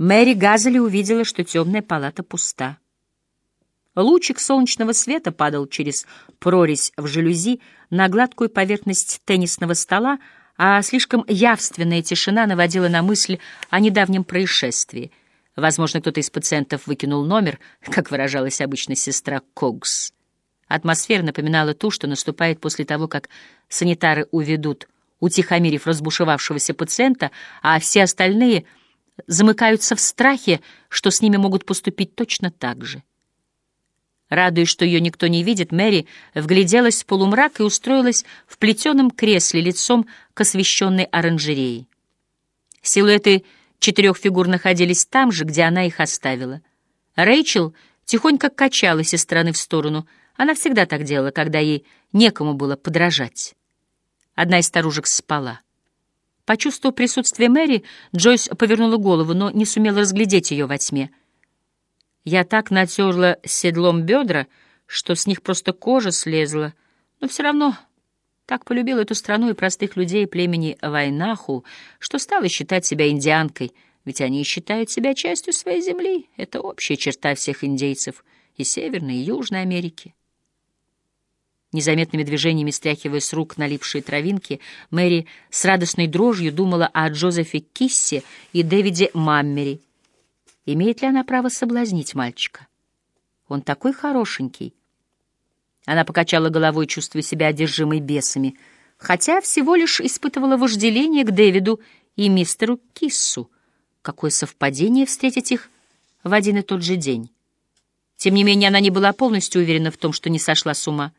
Мэри Газели увидела, что темная палата пуста. Лучик солнечного света падал через прорезь в жалюзи на гладкую поверхность теннисного стола, а слишком явственная тишина наводила на мысль о недавнем происшествии. Возможно, кто-то из пациентов выкинул номер, как выражалась обычно сестра Когс. Атмосфера напоминала ту, что наступает после того, как санитары уведут, утихомирив разбушевавшегося пациента, а все остальные замыкаются в страхе, что с ними могут поступить точно так же. Радуясь, что ее никто не видит, Мэри вгляделась в полумрак и устроилась в плетеном кресле лицом к освещенной оранжерее. Силуэты четырех фигур находились там же, где она их оставила. Рэйчел тихонько качалась из стороны в сторону. Она всегда так делала, когда ей некому было подражать. Одна из старушек спала. Почувствовав присутствие Мэри, Джойс повернула голову, но не сумела разглядеть ее во тьме — я так натерла седлом бедра, что с них просто кожа слезла, но все равно так полюбил эту страну и простых людей племени Вайнаху, что стала считать себя индианкой, ведь они считают себя частью своей земли. Это общая черта всех индейцев и Северной, и Южной Америки. Незаметными движениями стряхивая с рук налившие травинки, Мэри с радостной дрожью думала о Джозефе Киссе и Дэвиде Маммери — Имеет ли она право соблазнить мальчика? Он такой хорошенький. Она покачала головой, чувствуя себя одержимой бесами, хотя всего лишь испытывала вожделение к Дэвиду и мистеру Киссу. Какое совпадение встретить их в один и тот же день. Тем не менее, она не была полностью уверена в том, что не сошла с ума.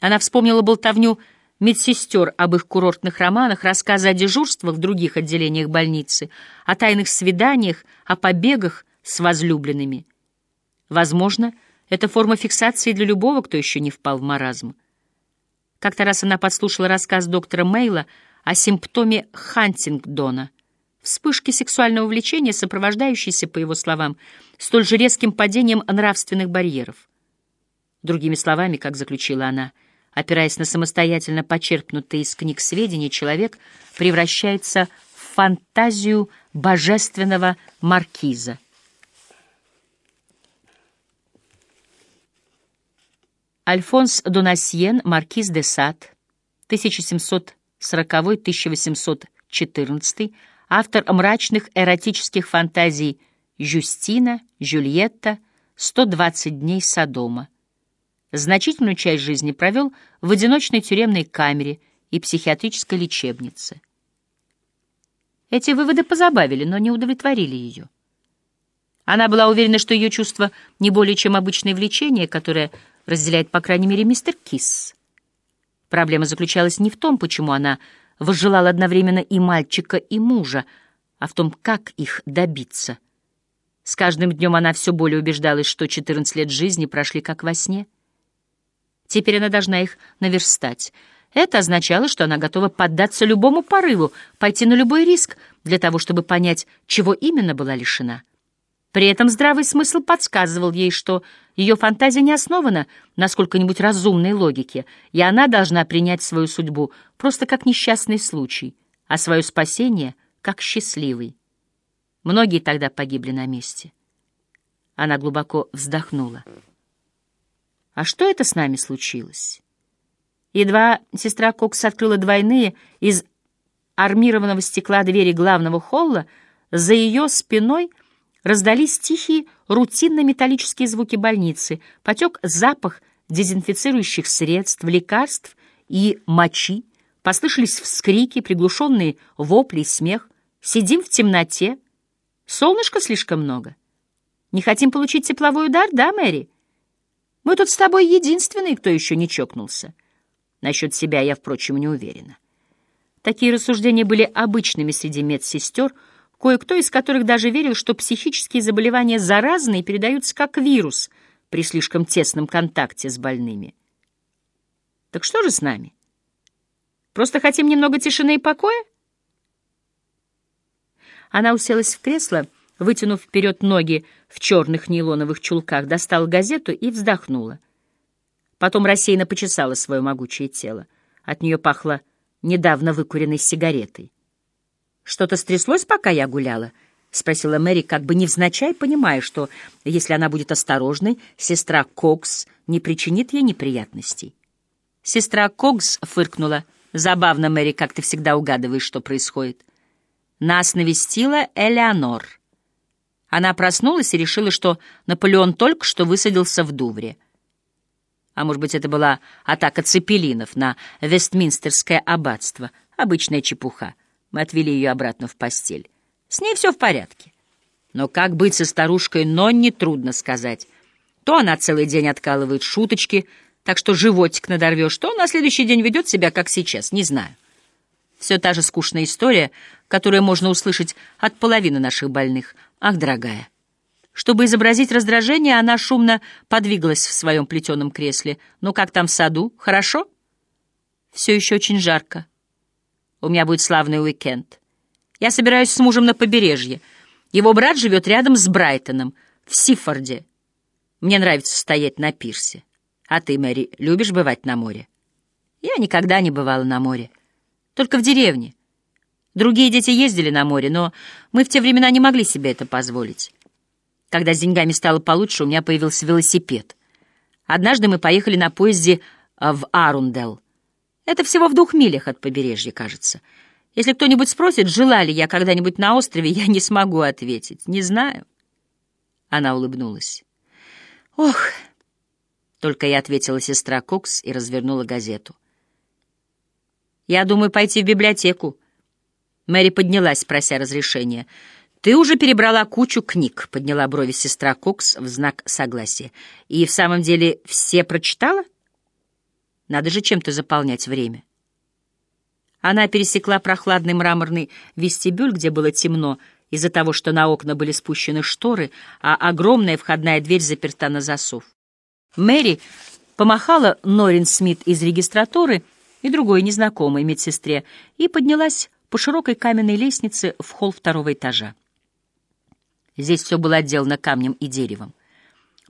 Она вспомнила болтовню медсестер об их курортных романах, рассказы о дежурствах в других отделениях больницы, о тайных свиданиях, о побегах с возлюбленными. Возможно, это форма фиксации для любого, кто еще не впал в маразм. Как-то раз она подслушала рассказ доктора Мейла о симптоме Хантингдона, вспышке сексуального влечения, сопровождающейся, по его словам, столь же резким падением нравственных барьеров. Другими словами, как заключила она, — Опираясь на самостоятельно почерпнутые из книг сведения, человек превращается в фантазию божественного маркиза. Альфонс Донасьен, маркиз де Сад, 1740-1814, автор мрачных эротических фантазий «Жюстина», «Жюльетта», «120 дней Содома». Значительную часть жизни провел в одиночной тюремной камере и психиатрической лечебнице. Эти выводы позабавили, но не удовлетворили ее. Она была уверена, что ее чувство не более чем обычное влечение, которое разделяет, по крайней мере, мистер Кисс. Проблема заключалась не в том, почему она возжелала одновременно и мальчика, и мужа, а в том, как их добиться. С каждым днем она все более убеждалась, что 14 лет жизни прошли как во сне — Теперь она должна их наверстать. Это означало, что она готова поддаться любому порыву, пойти на любой риск для того, чтобы понять, чего именно была лишена. При этом здравый смысл подсказывал ей, что ее фантазия не основана на сколько-нибудь разумной логике, и она должна принять свою судьбу просто как несчастный случай, а свое спасение — как счастливый. Многие тогда погибли на месте. Она глубоко вздохнула. А что это с нами случилось? Едва сестра Кокс открыла двойные из армированного стекла двери главного холла, за ее спиной раздались тихие рутинно-металлические звуки больницы, потек запах дезинфицирующих средств, лекарств и мочи, послышались вскрики, приглушенные вопли и смех. Сидим в темноте. Солнышка слишком много. Не хотим получить тепловой удар, да, Мэри? Мы тут с тобой единственные, кто еще не чокнулся. Насчет себя я, впрочем, не уверена. Такие рассуждения были обычными среди медсестер, кое-кто из которых даже верил, что психические заболевания заразны и передаются как вирус при слишком тесном контакте с больными. Так что же с нами? Просто хотим немного тишины и покоя? Она уселась в кресло, вытянув вперед ноги в черных нейлоновых чулках, достала газету и вздохнула. Потом рассеянно почесала свое могучее тело. От нее пахло недавно выкуренной сигаретой. «Что-то стряслось, пока я гуляла?» — спросила Мэри, как бы невзначай, понимая, что, если она будет осторожной, сестра Кокс не причинит ей неприятностей. Сестра Кокс фыркнула. «Забавно, Мэри, как ты всегда угадываешь, что происходит». Нас навестила Элеонор. Она проснулась и решила, что Наполеон только что высадился в Дувре. А может быть, это была атака цепелинов на Вестминстерское аббатство. Обычная чепуха. Мы отвели ее обратно в постель. С ней все в порядке. Но как быть со старушкой, но нетрудно сказать. То она целый день откалывает шуточки, так что животик надорвешь, то на следующий день ведет себя, как сейчас, не знаю. Все та же скучная история, которую можно услышать от половины наших больных. Ах, дорогая. Чтобы изобразить раздражение, она шумно подвигалась в своем плетеном кресле. «Ну, как там в саду? Хорошо?» «Все еще очень жарко. У меня будет славный уикенд. Я собираюсь с мужем на побережье. Его брат живет рядом с Брайтоном, в Сифорде. Мне нравится стоять на пирсе. А ты, Мэри, любишь бывать на море?» «Я никогда не бывала на море. Только в деревне. Другие дети ездили на море, но мы в те времена не могли себе это позволить». Когда с деньгами стало получше, у меня появился велосипед. Однажды мы поехали на поезде э, в Арундел. Это всего в двух милях от побережья, кажется. Если кто-нибудь спросит, жила ли я когда-нибудь на острове, я не смогу ответить. Не знаю. Она улыбнулась. Ох, только я ответила сестра Кокс и развернула газету. Я думаю пойти в библиотеку. Мэри поднялась, прося разрешения. «Ты уже перебрала кучу книг», — подняла брови сестра Кокс в знак согласия. «И в самом деле все прочитала? Надо же чем-то заполнять время». Она пересекла прохладный мраморный вестибюль, где было темно, из-за того, что на окна были спущены шторы, а огромная входная дверь заперта на засов. Мэри помахала Норин Смит из регистратуры и другой незнакомой медсестре и поднялась по широкой каменной лестнице в холл второго этажа. Здесь все было отделано камнем и деревом.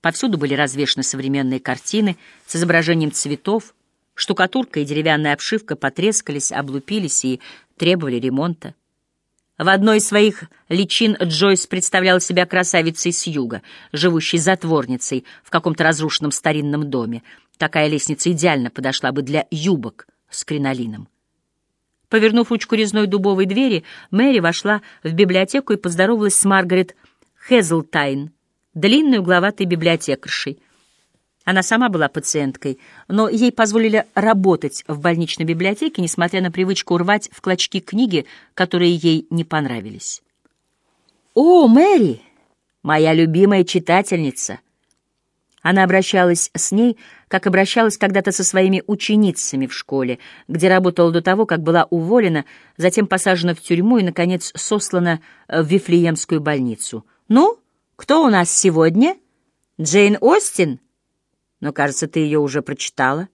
Повсюду были развешаны современные картины с изображением цветов, штукатурка и деревянная обшивка потрескались, облупились и требовали ремонта. В одной из своих личин Джойс представляла себя красавицей с юга, живущей затворницей в каком-то разрушенном старинном доме. Такая лестница идеально подошла бы для юбок с кринолином. Повернув ручку резной дубовой двери, Мэри вошла в библиотеку и поздоровалась с Маргарет Хезлтайн, длинной угловатой библиотекаршей. Она сама была пациенткой, но ей позволили работать в больничной библиотеке, несмотря на привычку рвать в клочки книги, которые ей не понравились. «О, Мэри, моя любимая читательница!» Она обращалась с ней, как обращалась когда-то со своими ученицами в школе, где работала до того, как была уволена, затем посажена в тюрьму и, наконец, сослана в Вифлеемскую больницу — «Ну, кто у нас сегодня? Джейн Остин? Но, кажется, ты ее уже прочитала.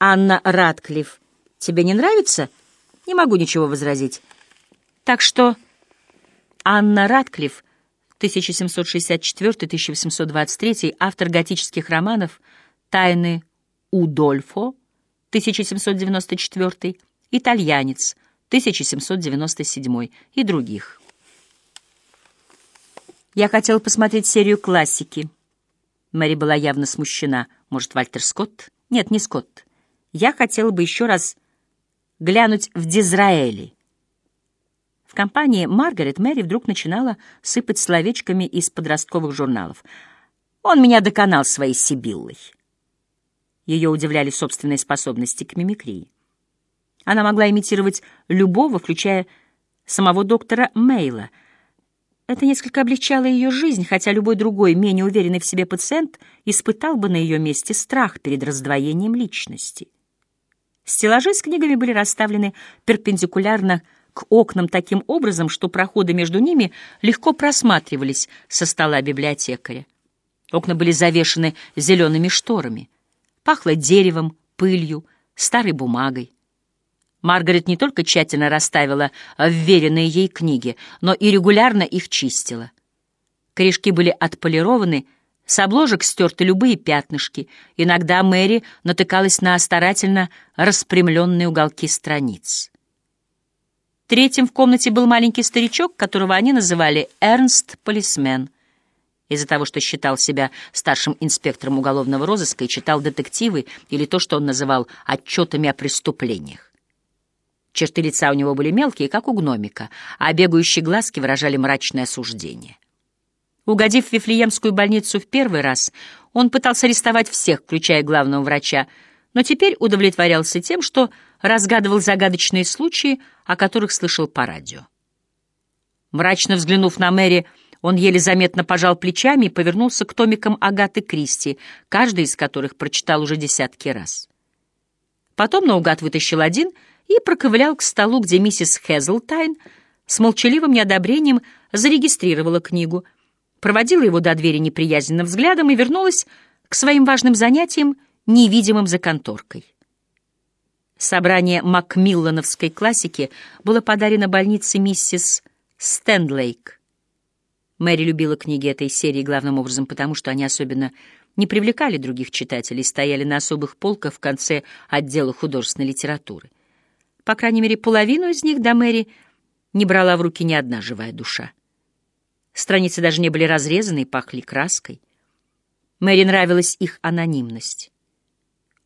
Анна Радклифф. Тебе не нравится? Не могу ничего возразить. Так что Анна Радклифф, 1764-1823, автор готических романов «Тайны Удольфо», 1794, «Итальянец», 1797 и других. Я хотел посмотреть серию классики. Мэри была явно смущена. Может, Вальтер Скотт? Нет, не Скотт. Я хотела бы еще раз глянуть в Дизраэли. Компании Маргарет Мэри вдруг начинала сыпать словечками из подростковых журналов. Он меня доконал своей Сибиллой. Ее удивляли собственные способности к мимикрии. Она могла имитировать любого, включая самого доктора Мейла — это несколько облегчало ее жизнь, хотя любой другой, менее уверенный в себе пациент испытал бы на ее месте страх перед раздвоением личности. Стеллажи с книгами были расставлены перпендикулярно к окнам таким образом, что проходы между ними легко просматривались со стола библиотекаря. Окна были завешены зелеными шторами. Пахло деревом, пылью, старой бумагой. Маргарет не только тщательно расставила вверенные ей книги, но и регулярно их чистила. Корешки были отполированы, с обложек стерты любые пятнышки. Иногда Мэри натыкалась на старательно распрямленные уголки страниц. Третьим в комнате был маленький старичок, которого они называли Эрнст Полисмен, из-за того, что считал себя старшим инспектором уголовного розыска и читал детективы или то, что он называл отчетами о преступлениях. Черты лица у него были мелкие, как у гномика, а бегающие глазки выражали мрачное осуждение. Угодив в Вифлеемскую больницу в первый раз, он пытался арестовать всех, включая главного врача, но теперь удовлетворялся тем, что разгадывал загадочные случаи, о которых слышал по радио. Мрачно взглянув на Мэри, он еле заметно пожал плечами и повернулся к томикам Агаты Кристи, каждый из которых прочитал уже десятки раз. Потом наугад вытащил один и проковылял к столу, где миссис Хезлтайн с молчаливым неодобрением зарегистрировала книгу — проводила его до двери неприязненным взглядом и вернулась к своим важным занятиям, невидимым за конторкой. Собрание Макмиллановской классики было подарено больнице миссис Стендлейк. Мэри любила книги этой серии главным образом потому, что они особенно не привлекали других читателей, стояли на особых полках в конце отдела художественной литературы. По крайней мере, половину из них до Мэри не брала в руки ни одна живая душа. Страницы даже не были разрезаны и пахли краской. Мэри нравилась их анонимность.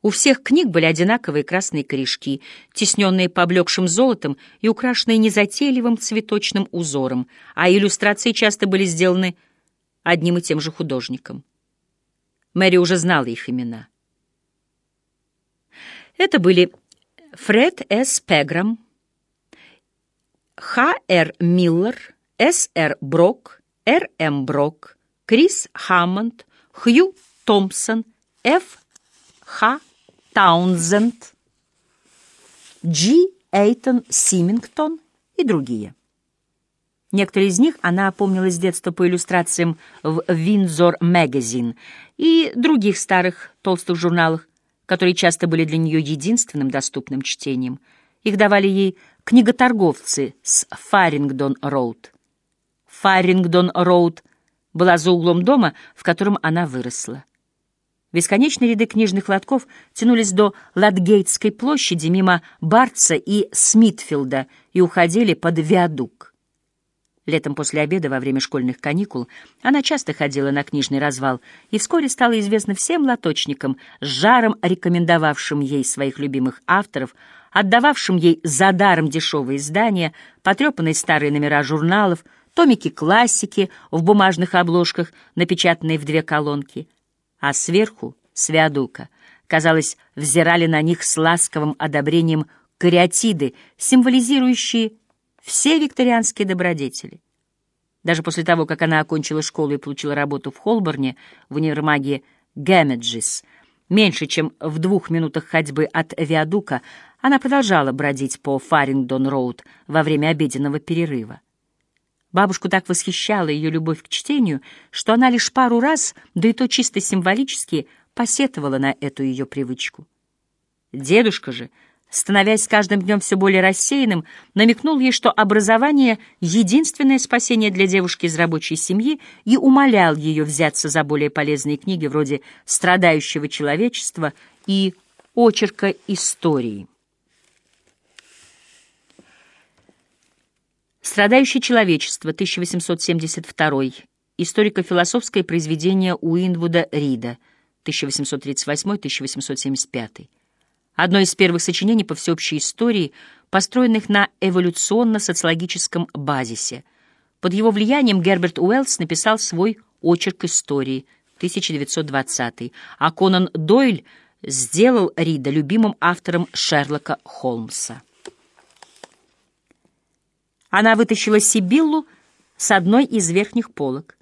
У всех книг были одинаковые красные корешки, тесненные поблекшим золотом и украшенные незатейливым цветочным узором, а иллюстрации часто были сделаны одним и тем же художником. Мэри уже знала их имена. Это были Фред С. Пеграм, Х. Р. Миллер, С. Р. Брок, Р. М. Брок, Крис Хаммонд, Хью Томпсон, Ф. Х. Таунзенд, Джи Эйтон Симингтон и другие. Некоторые из них она помнила с детства по иллюстрациям в «Виндзор Magazine и других старых толстых журналах, которые часто были для нее единственным доступным чтением. Их давали ей книготорговцы с Фарингдон-Роуд. Фарингдон-Роуд была за углом дома, в котором она выросла. Бесконечные ряды книжных лотков тянулись до Ладгейтской площади мимо Бартса и Смитфилда и уходили под виадук. Летом после обеда во время школьных каникул она часто ходила на книжный развал и вскоре стала известна всем лоточникам, с жаром рекомендовавшим ей своих любимых авторов, отдававшим ей за даром дешевые издания, потрепанные старые номера журналов — томики классики в бумажных обложках, напечатанные в две колонки, а сверху, с виадука, казалось, взирали на них с ласковым одобрением кариатиды, символизирующие все викторианские добродетели. Даже после того, как она окончила школу и получила работу в Холборне в универмаге Гэмеджис, меньше чем в двух минутах ходьбы от Виадука, она продолжала бродить по Фарингдон-Роуд во время обеденного перерыва. Бабушку так восхищала ее любовь к чтению, что она лишь пару раз, да и то чисто символически, посетовала на эту ее привычку. Дедушка же, становясь с каждым днем все более рассеянным, намекнул ей, что образование — единственное спасение для девушки из рабочей семьи и умолял ее взяться за более полезные книги вроде «Страдающего человечества» и «Очерка истории». Страдающее человечество, 1872. Историко-философское произведение Уинвуда Рида, 1838-1875. Одно из первых сочинений по всеобщей истории, построенных на эволюционно-социологическом базисе. Под его влиянием Герберт Уэллс написал свой «Очерк истории», 1920, а Конан Дойль сделал Рида любимым автором Шерлока Холмса. Она вытащила Сибиллу с одной из верхних полок.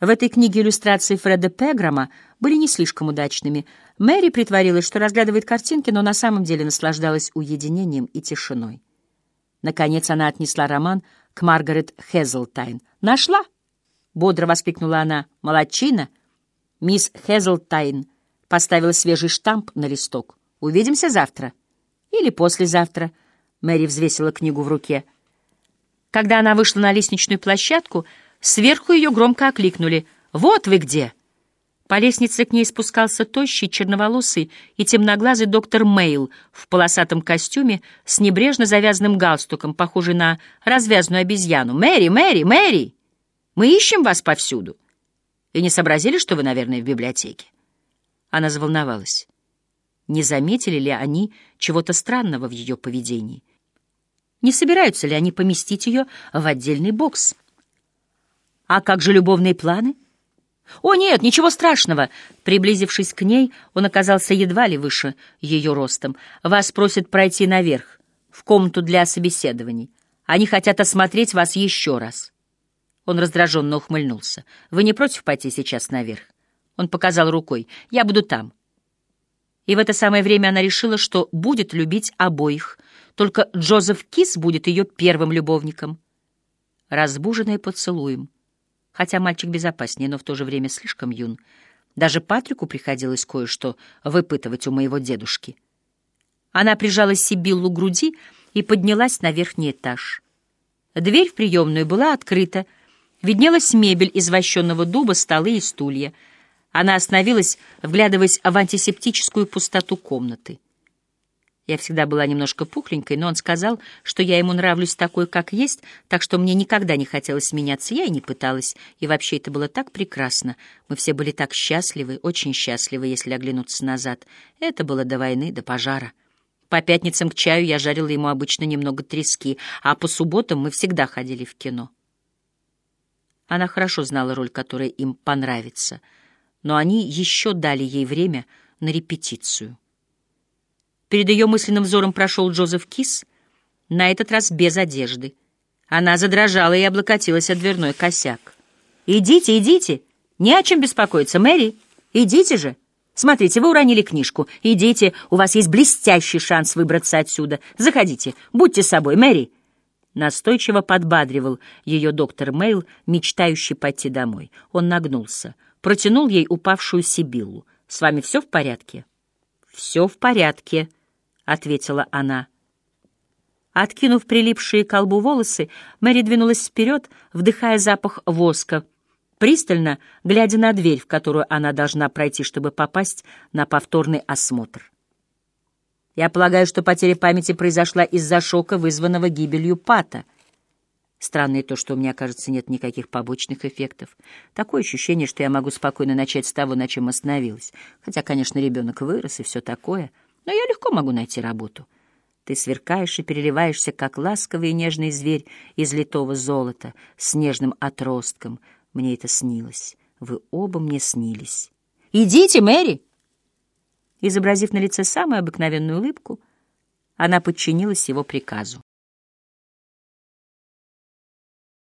В этой книге иллюстрации Фреда Пеграма были не слишком удачными. Мэри притворилась, что разглядывает картинки, но на самом деле наслаждалась уединением и тишиной. Наконец она отнесла роман к Маргарет Хезлтайн. «Нашла?» — бодро воскликнула она. «Молодчина!» Мисс Хезлтайн поставила свежий штамп на листок. «Увидимся завтра». «Или послезавтра». Мэри взвесила книгу в руке. Когда она вышла на лестничную площадку, сверху ее громко окликнули. «Вот вы где!» По лестнице к ней спускался тощий, черноволосый и темноглазый доктор Мейл в полосатом костюме с небрежно завязанным галстуком, похожий на развязную обезьяну. «Мэри, Мэри, Мэри! Мы ищем вас повсюду!» И не сообразили, что вы, наверное, в библиотеке? Она заволновалась. Не заметили ли они чего-то странного в ее поведении? Не собираются ли они поместить ее в отдельный бокс? А как же любовные планы? О, нет, ничего страшного. Приблизившись к ней, он оказался едва ли выше ее ростом. Вас просят пройти наверх, в комнату для собеседований. Они хотят осмотреть вас еще раз. Он раздраженно ухмыльнулся. Вы не против пойти сейчас наверх? Он показал рукой. Я буду там. И в это самое время она решила, что будет любить обоих. Только Джозеф Кис будет ее первым любовником. Разбуженная поцелуем — хотя мальчик безопаснее, но в то же время слишком юн. Даже Патрику приходилось кое-что выпытывать у моего дедушки. Она прижала Сибиллу к груди и поднялась на верхний этаж. Дверь в приемную была открыта, виднелась мебель из вощенного дуба, столы и стулья. Она остановилась, вглядываясь в антисептическую пустоту комнаты. Я всегда была немножко пухленькой, но он сказал, что я ему нравлюсь такой, как есть, так что мне никогда не хотелось меняться. Я и не пыталась. И вообще это было так прекрасно. Мы все были так счастливы, очень счастливы, если оглянуться назад. Это было до войны, до пожара. По пятницам к чаю я жарила ему обычно немного трески, а по субботам мы всегда ходили в кино. Она хорошо знала роль, которая им понравится, но они еще дали ей время на репетицию. Перед ее мысленным взором прошел Джозеф Кис, на этот раз без одежды. Она задрожала и облокотилась о дверной косяк. «Идите, идите! Не о чем беспокоиться, Мэри! Идите же! Смотрите, вы уронили книжку. Идите, у вас есть блестящий шанс выбраться отсюда. Заходите, будьте собой, Мэри!» Настойчиво подбадривал ее доктор Мейл, мечтающий пойти домой. Он нагнулся, протянул ей упавшую Сибиллу. «С вами все в порядке?» «Все в порядке», ответила она. Откинув прилипшие к колбу волосы, Мэри двинулась вперед, вдыхая запах воска, пристально глядя на дверь, в которую она должна пройти, чтобы попасть на повторный осмотр. Я полагаю, что потеря памяти произошла из-за шока, вызванного гибелью Пата. Странно и то, что у меня, кажется, нет никаких побочных эффектов. Такое ощущение, что я могу спокойно начать с того, на чем остановилась. Хотя, конечно, ребенок вырос и все такое — но я легко могу найти работу. Ты сверкаешь и переливаешься, как ласковый и нежный зверь из литого золота с нежным отростком. Мне это снилось. Вы оба мне снились. «Идите, Мэри!» Изобразив на лице самую обыкновенную улыбку, она подчинилась его приказу.